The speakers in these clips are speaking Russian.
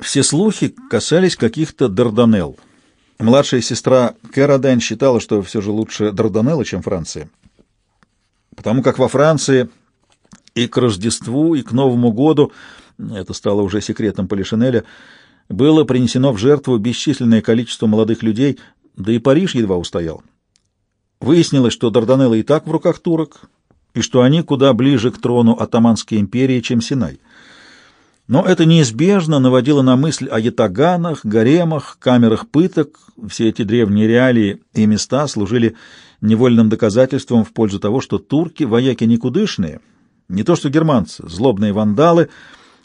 Все слухи касались каких-то Дарданелл. Младшая сестра Кэродайн считала, что все же лучше Дарданелла, чем Франция. Потому как во Франции и к Рождеству, и к Новому году, это стало уже секретом Полишинеля, было принесено в жертву бесчисленное количество молодых людей, да и Париж едва устоял. Выяснилось, что Дарданеллы и так в руках турок, и что они куда ближе к трону Атаманской империи, чем Синай. Но это неизбежно наводило на мысль о ятаганах, гаремах, камерах пыток. Все эти древние реалии и места служили невольным доказательством в пользу того, что турки — вояки никудышные, не то что германцы, злобные вандалы,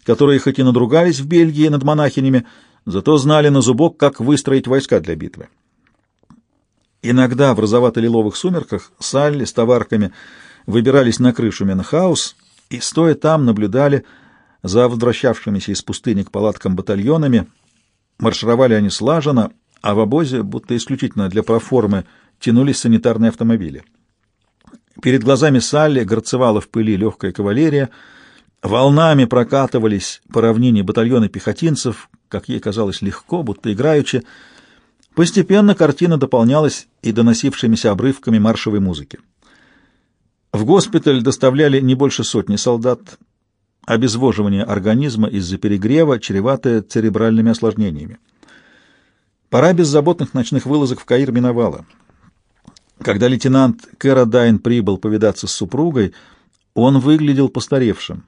которые хоть и надругались в Бельгии над монахинями, зато знали на зубок, как выстроить войска для битвы. Иногда в розовато-лиловых сумерках Салли с товарками выбирались на крышу Менхаус и, стоя там, наблюдали за возвращавшимися из пустыни к палаткам батальонами. Маршировали они слаженно, а в обозе, будто исключительно для проформы, тянулись санитарные автомобили. Перед глазами Салли горцевала в пыли легкая кавалерия, волнами прокатывались по равнине батальоны пехотинцев, как ей казалось легко, будто играючи. Постепенно картина дополнялась и доносившимися обрывками маршевой музыки. В госпиталь доставляли не больше сотни солдат, обезвоживание организма из-за перегрева, чреватое церебральными осложнениями. Пора беззаботных ночных вылазок в Каир миновала. Когда лейтенант Кэродайн прибыл повидаться с супругой, он выглядел постаревшим.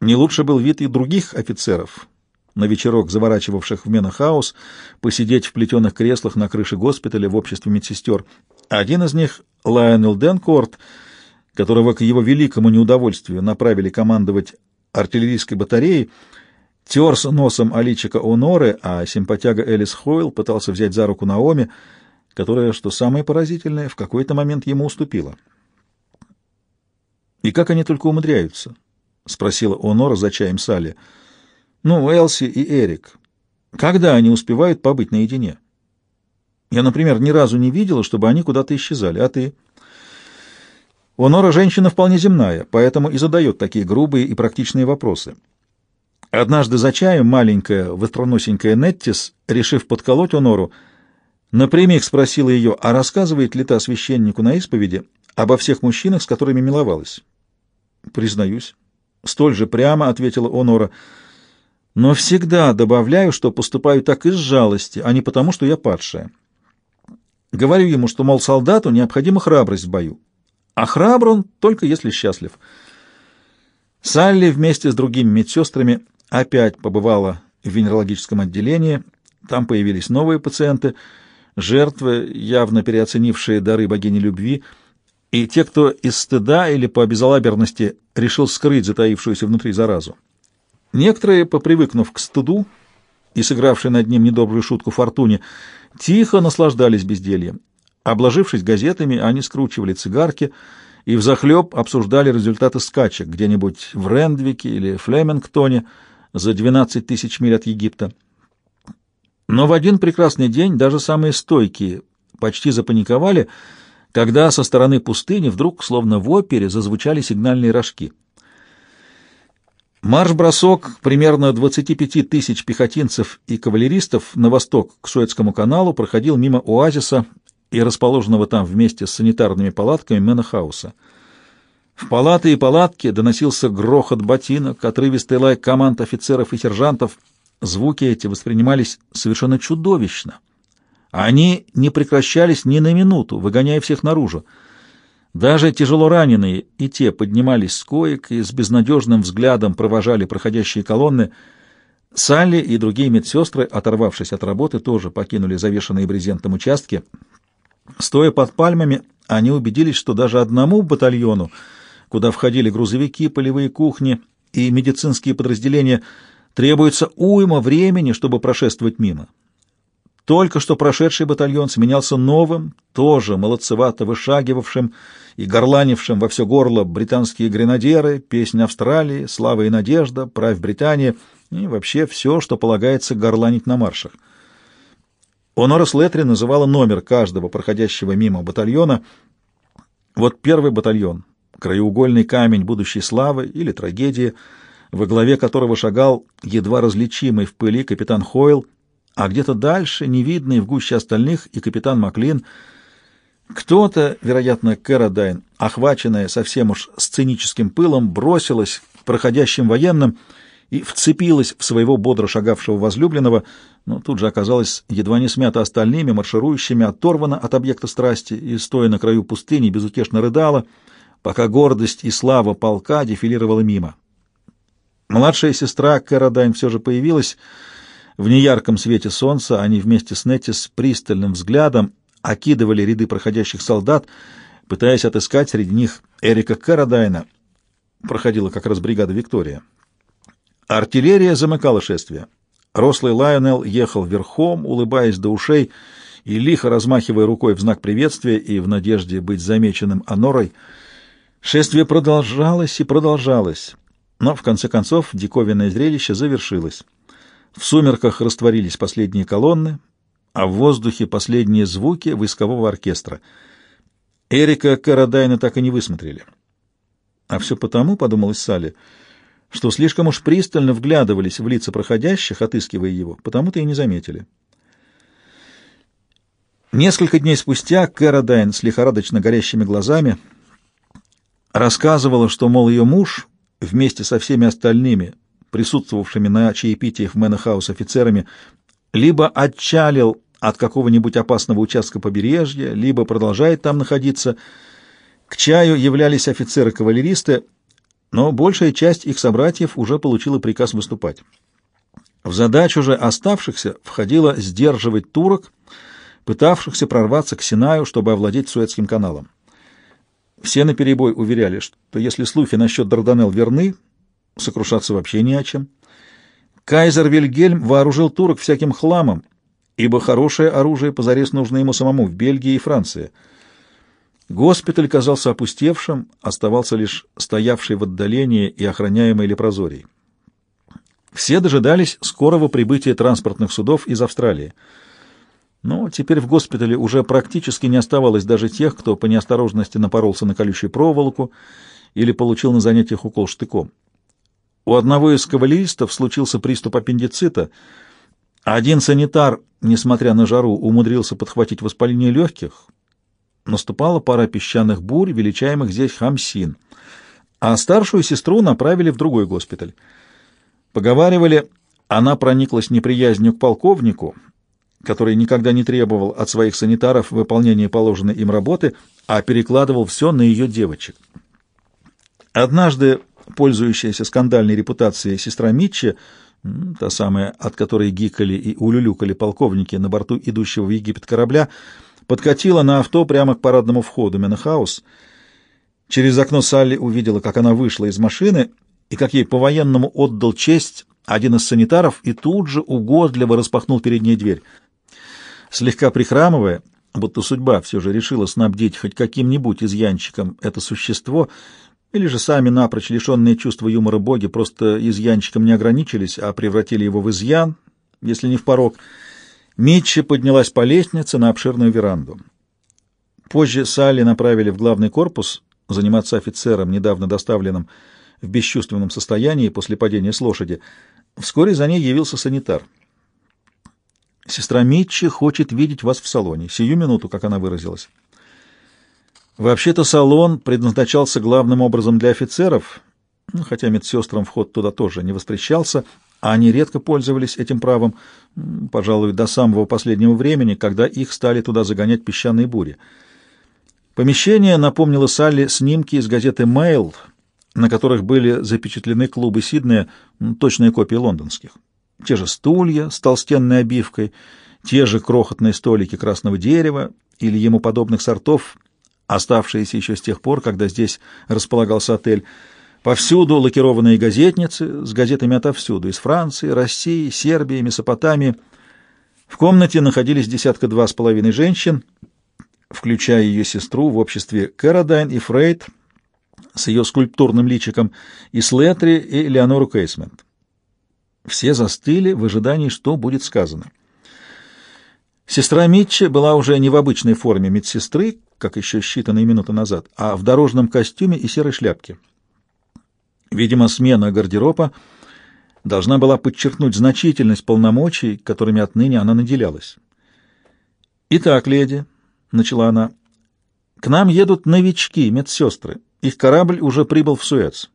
Не лучше был вид и других офицеров, на вечерок заворачивавших в Мена-хаус, посидеть в плетеных креслах на крыше госпиталя в обществе медсестер. Один из них, Лайонел Денкорт, которого к его великому неудовольствию направили командовать артиллерийской батареей, терся носом Аличика Оноры, а симпатяга Элис Хойл пытался взять за руку Наоми, которая, что самое поразительное, в какой-то момент ему уступила. «И как они только умудряются?» — спросила Онора за чаем Салли. «Ну, Элси и Эрик. Когда они успевают побыть наедине? Я, например, ни разу не видела, чтобы они куда-то исчезали. А ты?» Онора женщина вполне земная, поэтому и задает такие грубые и практичные вопросы. Однажды за чаем маленькая, востроносенькая Неттис, решив подколоть Онору, напрямик спросила ее, а рассказывает ли та священнику на исповеди обо всех мужчинах, с которыми миловалась. «Признаюсь». Столь же прямо ответила Онора. «Но всегда добавляю, что поступаю так из жалости, а не потому, что я падшая. Говорю ему, что, мол, солдату необходима храбрость в бою, а храбр он только если счастлив. Салли вместе с другими медсестрами опять побывала в венерологическом отделении. Там появились новые пациенты, жертвы, явно переоценившие дары богини любви, и те, кто из стыда или по безалаберности решил скрыть затаившуюся внутри заразу. Некоторые, попривыкнув к стыду и сыгравшие над ним недобрую шутку фортуне, тихо наслаждались бездельем. Обложившись газетами, они скручивали цигарки и взахлеб обсуждали результаты скачек где-нибудь в Рендвике или Флемингтоне за 12 тысяч миль от Египта. Но в один прекрасный день даже самые стойкие почти запаниковали, когда со стороны пустыни вдруг, словно в опере, зазвучали сигнальные рожки. Марш-бросок примерно 25 тысяч пехотинцев и кавалеристов на восток к Суэцкому каналу проходил мимо оазиса и расположенного там вместе с санитарными палатками Менахауса. В палаты и палатки доносился грохот ботинок, отрывистый лай команд офицеров и сержантов. Звуки эти воспринимались совершенно чудовищно. Они не прекращались ни на минуту, выгоняя всех наружу. Даже тяжело раненые и те поднимались с коек и с безнадежным взглядом провожали проходящие колонны. Салли и другие медсестры, оторвавшись от работы, тоже покинули завешенные брезентом участки — Стоя под пальмами, они убедились, что даже одному батальону, куда входили грузовики, полевые кухни и медицинские подразделения, требуется уйма времени, чтобы прошествовать мимо. Только что прошедший батальон сменялся новым, тоже молодцевато вышагивавшим и горланившим во все горло британские гренадеры, песня Австралии, слава и надежда, правь Британия и вообще все, что полагается горланить на маршах. Онора Слетри называла номер каждого проходящего мимо батальона. Вот первый батальон, краеугольный камень будущей славы или трагедии, во главе которого шагал едва различимый в пыли капитан Хойл, а где-то дальше, невидный в гуще остальных, и капитан Маклин. Кто-то, вероятно, Кэродайн, охваченная совсем уж сценическим пылом, бросилась к проходящим военным и вцепилась в своего бодро шагавшего возлюбленного, но тут же оказалась едва не смята остальными, марширующими, оторвана от объекта страсти и, стоя на краю пустыни, безутешно рыдала, пока гордость и слава полка дефилировала мимо. Младшая сестра Кэродайн все же появилась. В неярком свете солнца они вместе с Нетти с пристальным взглядом окидывали ряды проходящих солдат, пытаясь отыскать среди них Эрика Кэродайна. Проходила как раз бригада «Виктория». Артиллерия замыкала шествие. Рослый Лайонел ехал верхом, улыбаясь до ушей и лихо размахивая рукой в знак приветствия и в надежде быть замеченным Онорой. Шествие продолжалось и продолжалось. Но, в конце концов, диковинное зрелище завершилось. В сумерках растворились последние колонны, а в воздухе последние звуки войскового оркестра. Эрика Карадайна так и не высмотрели. А все потому, — подумалось Салли, — что слишком уж пристально вглядывались в лица проходящих, отыскивая его, потому-то и не заметили. Несколько дней спустя Кэродайн с лихорадочно горящими глазами рассказывала, что, мол, ее муж вместе со всеми остальными, присутствовавшими на чаепитиях в Мена-хаус офицерами, либо отчалил от какого-нибудь опасного участка побережья, либо продолжает там находиться. К чаю являлись офицеры-кавалеристы, но большая часть их собратьев уже получила приказ выступать. В задачу же оставшихся входило сдерживать турок, пытавшихся прорваться к Синаю, чтобы овладеть Суэцким каналом. Все наперебой уверяли, что если слухи насчет Дарданелл верны, сокрушаться вообще не о чем. Кайзер Вильгельм вооружил турок всяким хламом, ибо хорошее оружие позарез нужно ему самому в Бельгии и Франции. Госпиталь казался опустевшим, оставался лишь стоявший в отдалении и охраняемый лепрозорий. Все дожидались скорого прибытия транспортных судов из Австралии — но теперь в госпитале уже практически не оставалось даже тех, кто по неосторожности напоролся на колючую проволоку или получил на занятиях укол штыком. У одного из кавалеристов случился приступ аппендицита. Один санитар, несмотря на жару, умудрился подхватить воспаление легких. Наступала пара песчаных бурь, величаемых здесь хамсин, а старшую сестру направили в другой госпиталь. Поговаривали, она прониклась неприязнью к полковнику — который никогда не требовал от своих санитаров выполнения положенной им работы, а перекладывал все на ее девочек. Однажды пользующаяся скандальной репутацией сестра Митчи, та самая, от которой гикали и улюлюкали полковники на борту идущего в Египет корабля, подкатила на авто прямо к парадному входу Менахаус. Через окно Салли увидела, как она вышла из машины и как ей по-военному отдал честь один из санитаров и тут же угодливо распахнул перед ней дверь. Слегка прихрамывая, будто судьба все же решила снабдить хоть каким-нибудь изъянчиком это существо, или же сами напрочь лишенные чувства юмора боги просто изъянчиком не ограничились, а превратили его в изъян, если не в порог, Митчи поднялась по лестнице на обширную веранду. Позже Салли направили в главный корпус заниматься офицером, недавно доставленным в бесчувственном состоянии после падения с лошади. Вскоре за ней явился санитар — Сестра Митчи хочет видеть вас в салоне. Сию минуту, как она выразилась. Вообще-то салон предназначался главным образом для офицеров, ну, хотя медсестрам вход туда тоже не воспрещался, они редко пользовались этим правом, пожалуй, до самого последнего времени, когда их стали туда загонять песчаные бури. Помещение напомнило Салли снимки из газеты «Мэйл», на которых были запечатлены клубы Сиднея, точные копии лондонских. Те же стулья с толстенной обивкой, те же крохотные столики красного дерева или ему подобных сортов, оставшиеся еще с тех пор, когда здесь располагался отель. Повсюду лакированные газетницы с газетами отовсюду, из Франции, России, Сербии, Месопотамии. В комнате находились десятка-два с половиной женщин, включая ее сестру в обществе Кэродайн и Фрейд с ее скульптурным личиком, и Слэттери и Леонору Кейсмент. Все застыли в ожидании, что будет сказано. Сестра Митчи была уже не в обычной форме медсестры, как еще считанные минуты назад, а в дорожном костюме и серой шляпке. Видимо, смена гардероба должна была подчеркнуть значительность полномочий, которыми отныне она наделялась. «Итак, леди», — начала она, — «к нам едут новички, медсестры. Их корабль уже прибыл в Суэц.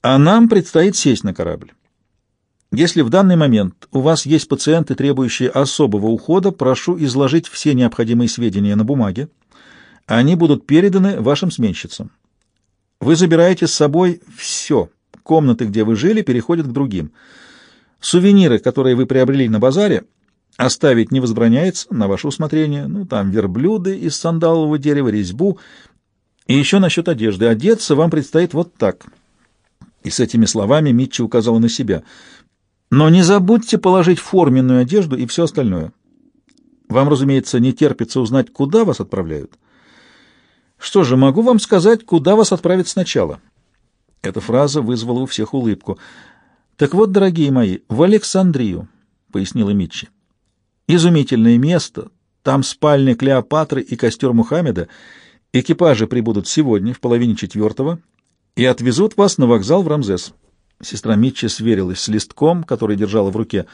А нам предстоит сесть на корабль. Если в данный момент у вас есть пациенты, требующие особого ухода, прошу изложить все необходимые сведения на бумаге. Они будут переданы вашим сменщицам. Вы забираете с собой все. Комнаты, где вы жили, переходят к другим. Сувениры, которые вы приобрели на базаре, оставить не возбраняется, на ваше усмотрение. Ну, там верблюды из сандалового дерева, резьбу. И еще насчет одежды. Одеться вам предстоит вот так. И с этими словами Митчи указала на себя — но не забудьте положить форменную одежду и все остальное. Вам, разумеется, не терпится узнать, куда вас отправляют. Что же, могу вам сказать, куда вас отправят сначала. Эта фраза вызвала у всех улыбку. Так вот, дорогие мои, в Александрию, пояснила Митчи. Изумительное место. Там спальня Клеопатры и костер Мухаммеда. Экипажи прибудут сегодня в половине четвертого и отвезут вас на вокзал в Рамзес. Сестра Митчи сверилась с листком, который держала в руке.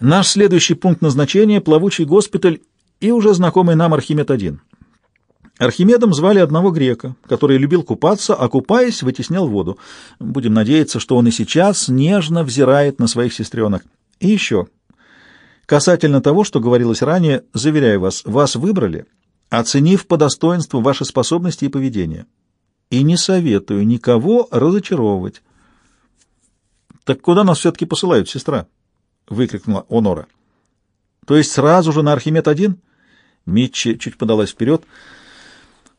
«Наш следующий пункт назначения — плавучий госпиталь и уже знакомый нам Архимед-1. Архимедом звали одного грека, который любил купаться, а купаясь, вытеснял воду. Будем надеяться, что он и сейчас нежно взирает на своих сестренок. И еще. Касательно того, что говорилось ранее, заверяю вас, вас выбрали, оценив по достоинству ваши способности и поведение. И не советую никого разочаровывать. «Так куда нас все-таки посылают, сестра?» — выкрикнула Онора. «То есть сразу же на Архимед-1?» Митчи чуть подалась вперед.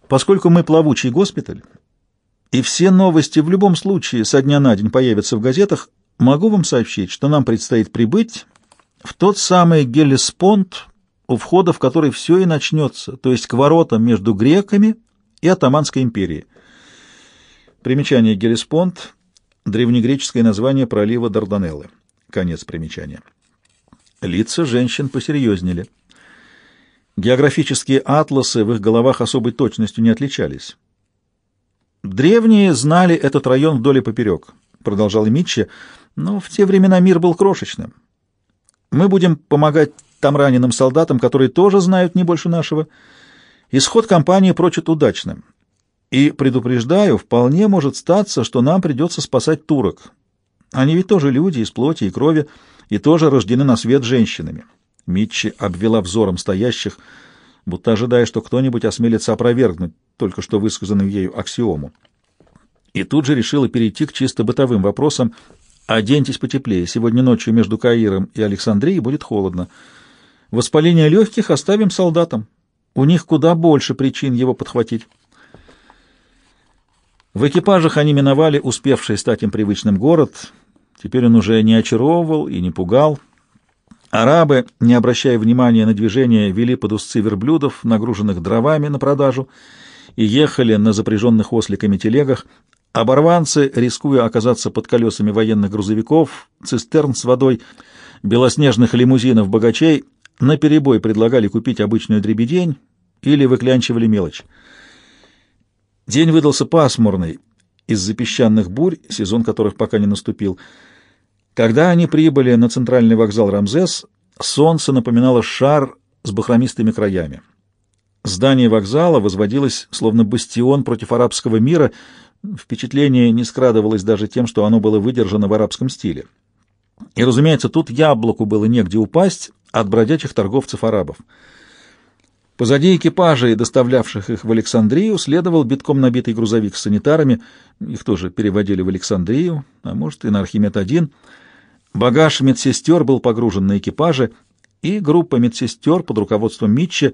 «Поскольку мы плавучий госпиталь, и все новости в любом случае со дня на день появятся в газетах, могу вам сообщить, что нам предстоит прибыть в тот самый Гелеспонд, у входа в который все и начнется, то есть к воротам между греками и Атаманской империей. Примечание Гелеспонд Древнегреческое название пролива Дарданеллы. Конец примечания. Лица женщин посерьезнели. Географические атласы в их головах особой точностью не отличались. «Древние знали этот район вдоль и поперек», — продолжал Митчи, — «но в те времена мир был крошечным. Мы будем помогать там раненым солдатам, которые тоже знают не больше нашего. Исход кампании прочит удачным, и, предупреждаю, вполне может статься, что нам придется спасать турок. Они ведь тоже люди из плоти и крови, и тоже рождены на свет женщинами. Митчи обвела взором стоящих, будто ожидая, что кто-нибудь осмелится опровергнуть только что высказанную ею аксиому. И тут же решила перейти к чисто бытовым вопросам. «Оденьтесь потеплее. Сегодня ночью между Каиром и Александрией будет холодно. Воспаление легких оставим солдатам. У них куда больше причин его подхватить». В экипажах они миновали успевший стать им привычным город. Теперь он уже не очаровывал и не пугал. Арабы, не обращая внимания на движение, вели под узцы верблюдов, нагруженных дровами на продажу, и ехали на запряженных осликами телегах. Оборванцы, рискуя оказаться под колесами военных грузовиков, цистерн с водой, белоснежных лимузинов богачей, наперебой предлагали купить обычную дребедень или выклянчивали мелочь. День выдался пасмурный из-за песчаных бурь, сезон которых пока не наступил. Когда они прибыли на центральный вокзал Рамзес, солнце напоминало шар с бахромистыми краями. Здание вокзала возводилось словно бастион против арабского мира, впечатление не скрадывалось даже тем, что оно было выдержано в арабском стиле. И, разумеется, тут яблоку было негде упасть от бродячих торговцев-арабов. Позади экипажей, доставлявших их в Александрию, следовал битком набитый грузовик с санитарами. Их тоже переводили в Александрию, а может и на Архимед-1. Багаж медсестер был погружен на экипаже, и группа медсестер под руководством Митча,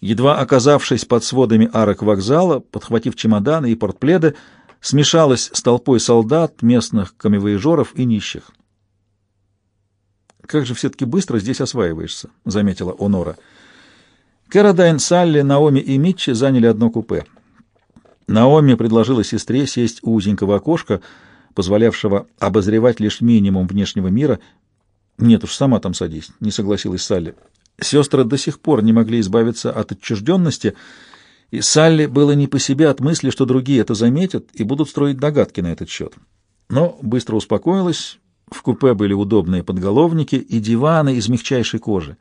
едва оказавшись под сводами арок вокзала, подхватив чемоданы и портпледы, смешалась с толпой солдат, местных камевоежоров и нищих. «Как же все-таки быстро здесь осваиваешься», — заметила Онора. — Кэродайн, Салли, Наоми и Митчи заняли одно купе. Наоми предложила сестре сесть у узенького окошка, позволявшего обозревать лишь минимум внешнего мира. «Нет уж, сама там садись», — не согласилась Салли. Сестры до сих пор не могли избавиться от отчужденности, И Салли было не по себе от мысли, что другие это заметят и будут строить догадки на этот счет. Но быстро успокоилась. В купе были удобные подголовники и диваны из мягчайшей кожи.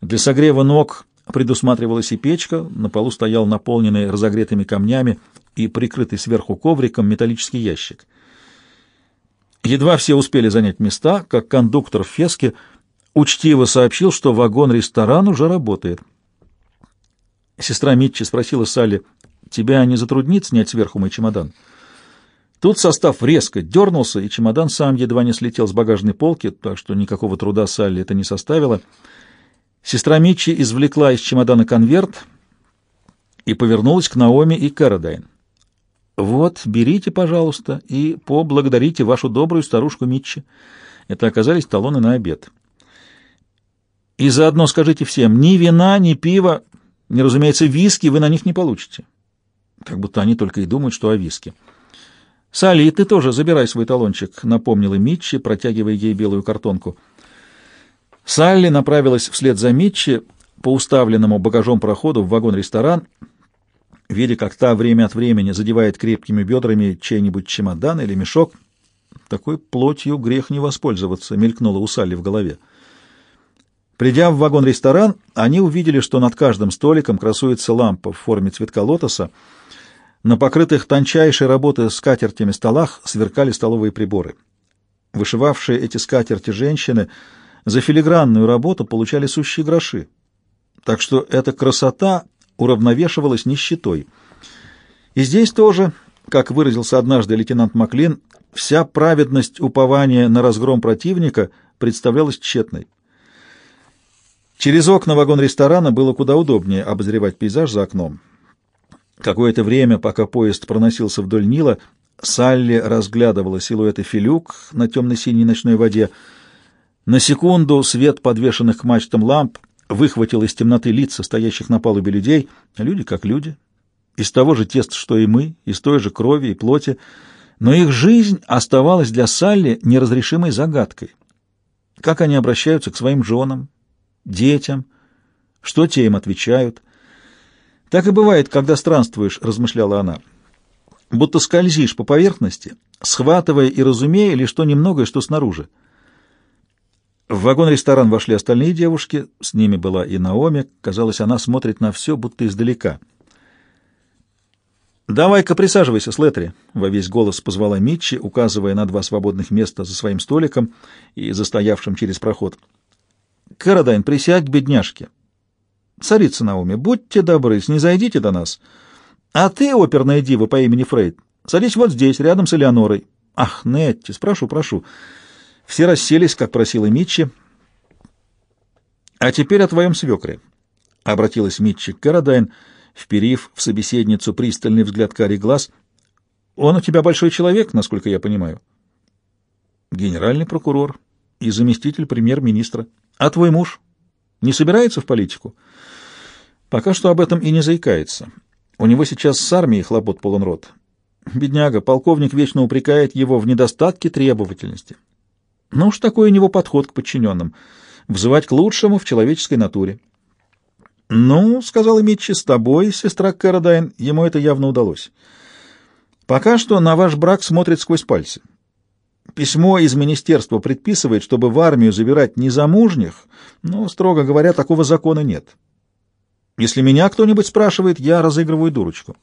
Для согрева ног предусматривалась и печка, на полу стоял наполненный разогретыми камнями и прикрытый сверху ковриком металлический ящик. Едва все успели занять места, как кондуктор в Феске учтиво сообщил, что вагон-ресторан уже работает. Сестра Митчи спросила Салли, «Тебя не затруднит снять сверху мой чемодан?» Тут состав резко дернулся, и чемодан сам едва не слетел с багажной полки, так что никакого труда Салли это не составило. Сестра Митчи извлекла из чемодана конверт и повернулась к Наоми и Кэродайн. «Вот, берите, пожалуйста, и поблагодарите вашу добрую старушку Митчи». Это оказались талоны на обед. «И заодно скажите всем, ни вина, ни пива, ни, разумеется, виски вы на них не получите». Как будто они только и думают, что о виске. «Салли, ты тоже забирай свой талончик», — напомнила Митчи, протягивая ей белую картонку. Салли направилась вслед за Митчи по уставленному багажом проходу в вагон-ресторан, видя, как та время от времени задевает крепкими бедрами чей-нибудь чемодан или мешок. Такой плотью грех не воспользоваться, мелькнуло у Салли в голове. Придя в вагон-ресторан, они увидели, что над каждым столиком красуется лампа в форме цветка лотоса, на покрытых тончайшей работы скатертями столах сверкали столовые приборы. Вышивавшие эти скатерти женщины за филигранную работу получали сущие гроши. Так что эта красота уравновешивалась нищетой. И здесь тоже, как выразился однажды лейтенант Маклин, вся праведность упования на разгром противника представлялась тщетной. Через окна вагон-ресторана было куда удобнее обозревать пейзаж за окном. Какое-то время, пока поезд проносился вдоль Нила, Салли разглядывала силуэты филюк на темно-синей ночной воде. На секунду свет подвешенных к мачтам ламп выхватил из темноты лица стоящих на палубе людей, люди как люди, из того же теста, что и мы, из той же крови и плоти, но их жизнь оставалась для Салли неразрешимой загадкой. Как они обращаются к своим женам, детям, что те им отвечают — так и бывает, когда странствуешь, размышляла она. Будто скользишь по поверхности, схватывая и разумея лишь то немногое, что снаружи. В вагон-ресторан вошли остальные девушки, с ними была и Наоми. Казалось, она смотрит на все, будто издалека. «Давай-ка присаживайся, Слетри», — во весь голос позвала Митчи, указывая на два свободных места за своим столиком и застоявшим через проход. «Карадайн, присядь к бедняжке. Царица Науми, будьте добры, снизойдите до нас. А ты, оперная дива по имени Фрейд, садись вот здесь, рядом с Элеонорой. Ах, Нетти, спрошу, прошу. Все расселись, как просила Митчи. А теперь о твоем свекре, — обратилась Митчи к Карадайн, вперив в собеседницу пристальный взгляд карий глаз. Он у тебя большой человек, насколько я понимаю. Генеральный прокурор и заместитель премьер-министра. А твой муж не собирается в политику? — Пока что об этом и не заикается. У него сейчас с армией хлопот полон рот. Бедняга, полковник вечно упрекает его в недостатке требовательности. Ну уж такой у него подход к подчиненным — взывать к лучшему в человеческой натуре. «Ну, — сказала Митчи, — с тобой, сестра Кэродайн, ему это явно удалось. Пока что на ваш брак смотрит сквозь пальцы. Письмо из министерства предписывает, чтобы в армию забирать незамужних, но, строго говоря, такого закона нет». Если меня кто-нибудь спрашивает, я разыгрываю дурочку.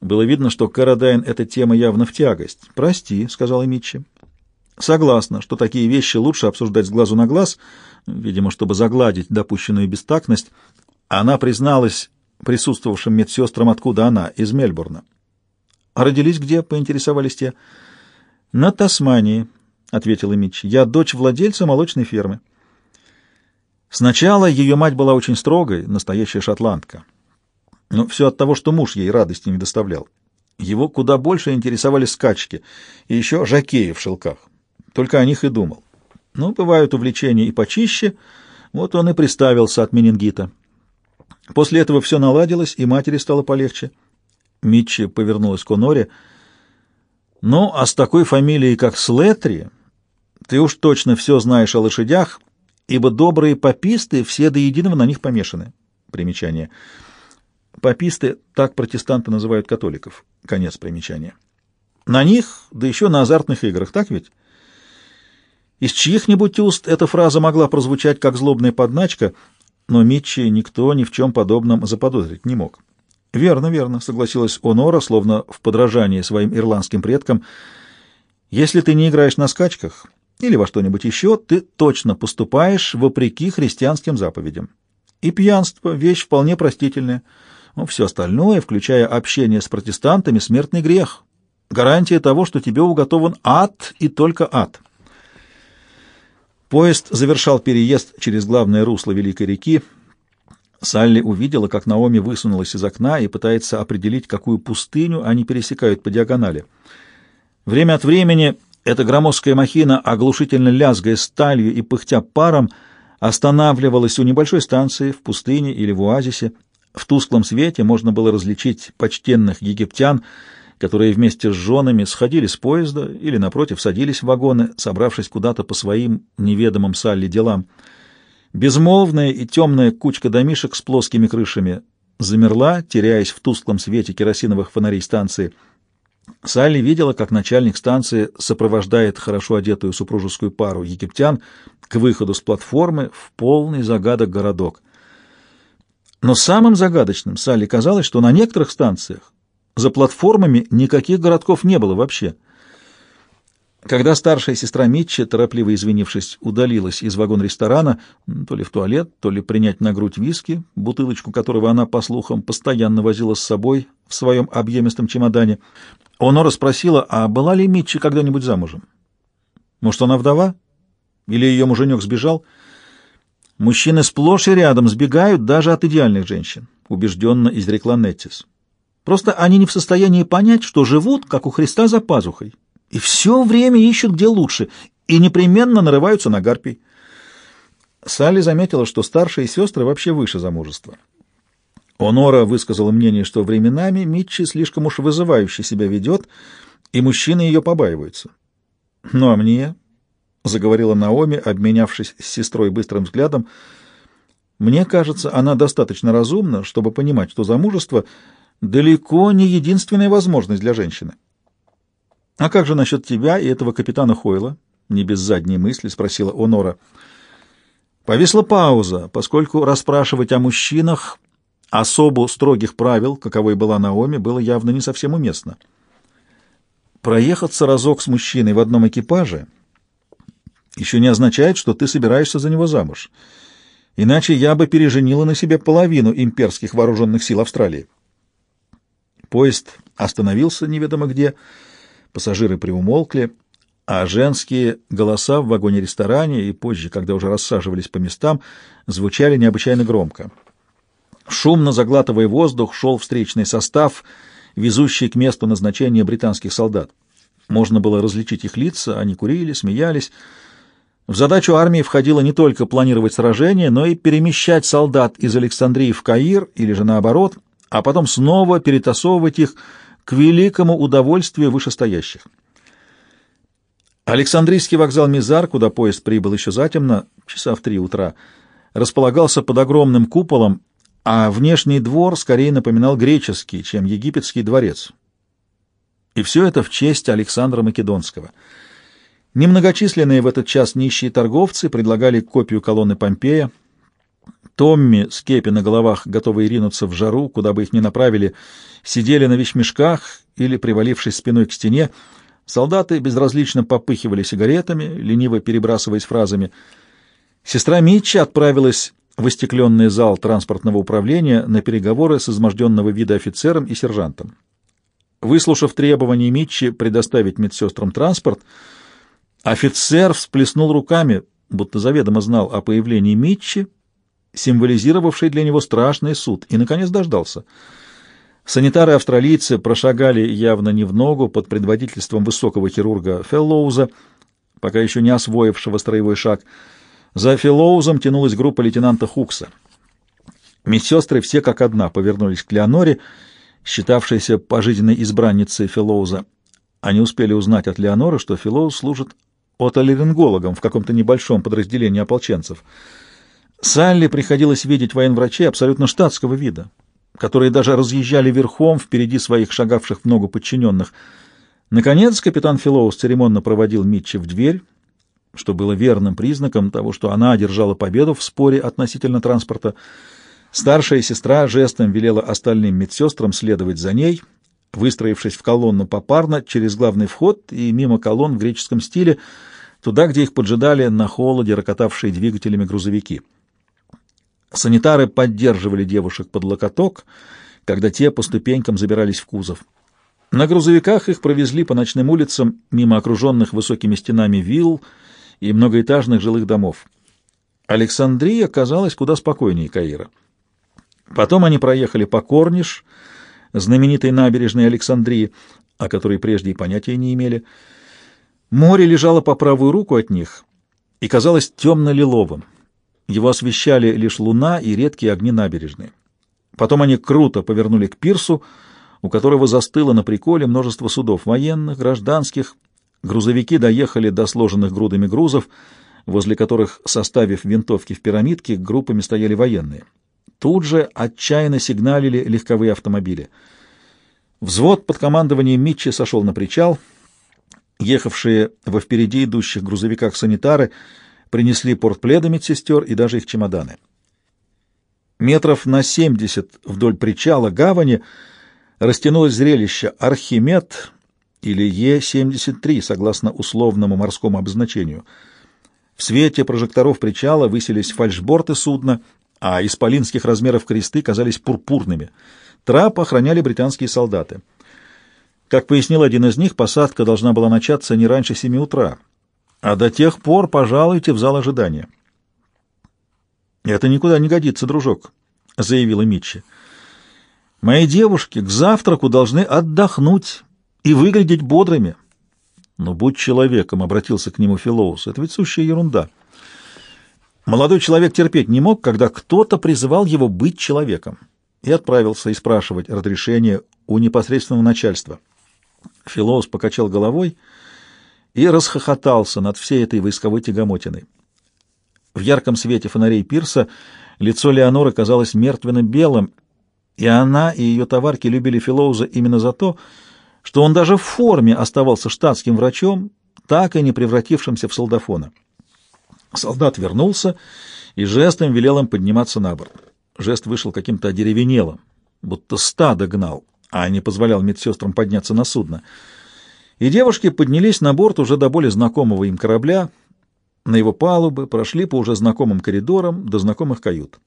Было видно, что Карадайн эта тема явно в тягость. «Прости», — сказала Митчи. «Согласна, что такие вещи лучше обсуждать с глазу на глаз, видимо, чтобы загладить допущенную бестактность. Она призналась присутствовавшим медсестрам, откуда она, из Мельбурна. «А родились где?» — поинтересовались те. «На Тасмании», — ответила Митчи. «Я дочь владельца молочной фермы». Сначала ее мать была очень строгой, настоящая шотландка. Но все от того, что муж ей радости не доставлял. Его куда больше интересовали скачки и еще жакеи в шелках. Только о них и думал. Но бывают увлечения и почище, вот он и приставился от менингита. После этого все наладилось, и матери стало полегче. Митчи повернулась к Оноре. «Ну, а с такой фамилией, как Слетри, ты уж точно все знаешь о лошадях ибо добрые пописты все до единого на них помешаны. Примечание. Паписты так протестанты называют католиков. Конец примечания. На них, да еще на азартных играх, так ведь? Из чьих-нибудь уст эта фраза могла прозвучать как злобная подначка, но Митчи никто ни в чем подобном заподозрить не мог. «Верно, верно», — согласилась Онора, словно в подражании своим ирландским предкам. «Если ты не играешь на скачках или во что-нибудь еще, ты точно поступаешь вопреки христианским заповедям. И пьянство — вещь вполне простительная. Но все остальное, включая общение с протестантами, — смертный грех. Гарантия того, что тебе уготован ад и только ад». Поезд завершал переезд через главное русло Великой реки. Салли увидела, как Наоми высунулась из окна и пытается определить, какую пустыню они пересекают по диагонали. Время от времени эта громоздкая махина, оглушительно лязгая сталью и пыхтя паром, останавливалась у небольшой станции в пустыне или в оазисе. В тусклом свете можно было различить почтенных египтян — которые вместе с женами сходили с поезда или, напротив, садились в вагоны, собравшись куда-то по своим неведомым Салли делам. Безмолвная и темная кучка домишек с плоскими крышами замерла, теряясь в тусклом свете керосиновых фонарей станции. Салли видела, как начальник станции сопровождает хорошо одетую супружескую пару египтян к выходу с платформы в полный загадок городок. Но самым загадочным Салли казалось, что на некоторых станциях за платформами никаких городков не было вообще. Когда старшая сестра Митча, торопливо извинившись, удалилась из вагон-ресторана, то ли в туалет, то ли принять на грудь виски, бутылочку которого она, по слухам, постоянно возила с собой в своем объемистом чемодане, Онора спросила, а была ли Митча когда-нибудь замужем? Может, она вдова? Или ее муженек сбежал? Мужчины сплошь и рядом сбегают даже от идеальных женщин, убежденно изрекла Неттис. Просто они не в состоянии понять, что живут, как у Христа, за пазухой, и все время ищут, где лучше, и непременно нарываются на гарпий. Салли заметила, что старшие сестры вообще выше замужества. Онора высказала мнение, что временами Митчи слишком уж вызывающе себя ведет, и мужчины ее побаиваются. «Ну а мне?» — заговорила Наоми, обменявшись с сестрой быстрым взглядом. «Мне кажется, она достаточно разумна, чтобы понимать, что замужество — далеко не единственная возможность для женщины. «А как же насчет тебя и этого капитана Хойла?» — не без задней мысли спросила Онора. Повисла пауза, поскольку расспрашивать о мужчинах особо строгих правил, каковой была Наоми, было явно не совсем уместно. Проехаться разок с мужчиной в одном экипаже еще не означает, что ты собираешься за него замуж. Иначе я бы переженила на себе половину имперских вооруженных сил Австралии. Поезд остановился неведомо где, пассажиры приумолкли, а женские голоса в вагоне-ресторане и позже, когда уже рассаживались по местам, звучали необычайно громко. Шумно заглатывая воздух, шел встречный состав, везущий к месту назначения британских солдат. Можно было различить их лица, они курили, смеялись. В задачу армии входило не только планировать сражения, но и перемещать солдат из Александрии в Каир или же наоборот — а потом снова перетасовывать их к великому удовольствию вышестоящих. Александрийский вокзал Мизар, куда поезд прибыл еще затемно, часа в три утра, располагался под огромным куполом, а внешний двор скорее напоминал греческий, чем египетский дворец. И все это в честь Александра Македонского. Немногочисленные в этот час нищие торговцы предлагали копию колонны Помпея, Томми с кепи на головах, готовые ринуться в жару, куда бы их ни направили, сидели на вещмешках или, привалившись спиной к стене, солдаты безразлично попыхивали сигаретами, лениво перебрасываясь фразами. Сестра Митча отправилась в остекленный зал транспортного управления на переговоры с изможденного вида офицером и сержантом. Выслушав требования Митчи предоставить медсестрам транспорт, офицер всплеснул руками, будто заведомо знал о появлении Митчи, символизировавший для него страшный суд, и, наконец, дождался. Санитары-австралийцы прошагали явно не в ногу под предводительством высокого хирурга Феллоуза, пока еще не освоившего строевой шаг. За Феллоузом тянулась группа лейтенанта Хукса. Медсестры все как одна повернулись к Леоноре, считавшейся пожизненной избранницей Феллоуза. Они успели узнать от Леоноры, что Феллоуз служит отолерингологом в каком-то небольшом подразделении ополченцев — Салли приходилось видеть военврачей абсолютно штатского вида, которые даже разъезжали верхом впереди своих шагавших в ногу подчиненных. Наконец капитан Филоус церемонно проводил Митчи в дверь, что было верным признаком того, что она одержала победу в споре относительно транспорта. Старшая сестра жестом велела остальным медсестрам следовать за ней, выстроившись в колонну попарно через главный вход и мимо колонн в греческом стиле, туда, где их поджидали на холоде рокотавшие двигателями грузовики. Санитары поддерживали девушек под локоток, когда те по ступенькам забирались в кузов. На грузовиках их провезли по ночным улицам мимо окруженных высокими стенами вилл и многоэтажных жилых домов. Александрия казалась куда спокойнее Каира. Потом они проехали по Корниш, знаменитой набережной Александрии, о которой прежде и понятия не имели. Море лежало по правую руку от них и казалось темно-лиловым. Его освещали лишь луна и редкие огни набережной. Потом они круто повернули к пирсу, у которого застыло на приколе множество судов военных, гражданских. Грузовики доехали до сложенных грудами грузов, возле которых, составив винтовки в пирамидке, группами стояли военные. Тут же отчаянно сигналили легковые автомобили. Взвод под командованием Митчи сошел на причал. Ехавшие во впереди идущих грузовиках санитары принесли портпледы медсестер и даже их чемоданы. Метров на семьдесят вдоль причала гавани растянулось зрелище «Архимед» или Е-73, согласно условному морскому обозначению. В свете прожекторов причала высились фальшборты судна — а исполинских размеров кресты казались пурпурными. Трап охраняли британские солдаты. Как пояснил один из них, посадка должна была начаться не раньше семи утра, а до тех пор пожалуйте в зал ожидания. «Это никуда не годится, дружок», — заявила Митчи. «Мои девушки к завтраку должны отдохнуть и выглядеть бодрыми». «Но будь человеком», — обратился к нему Филоус, — «это ведь сущая ерунда». Молодой человек терпеть не мог, когда кто-то призывал его быть человеком, и отправился и спрашивать разрешение у непосредственного начальства. Филос покачал головой расхохотался над всей этой войсковой тягомотиной. В ярком свете фонарей пирса лицо Леоноры казалось мертвенно-белым, и она и ее товарки любили Филоуза именно за то, что он даже в форме оставался штатским врачом, так и не превратившимся в солдафона. Солдат вернулся и жестом велел им подниматься на борт. Жест вышел каким-то одеревенелым, будто стадо гнал, а не позволял медсестрам подняться на судно. И девушки поднялись на борт уже до более знакомого им корабля, на его палубы, прошли по уже знакомым коридорам до знакомых кают.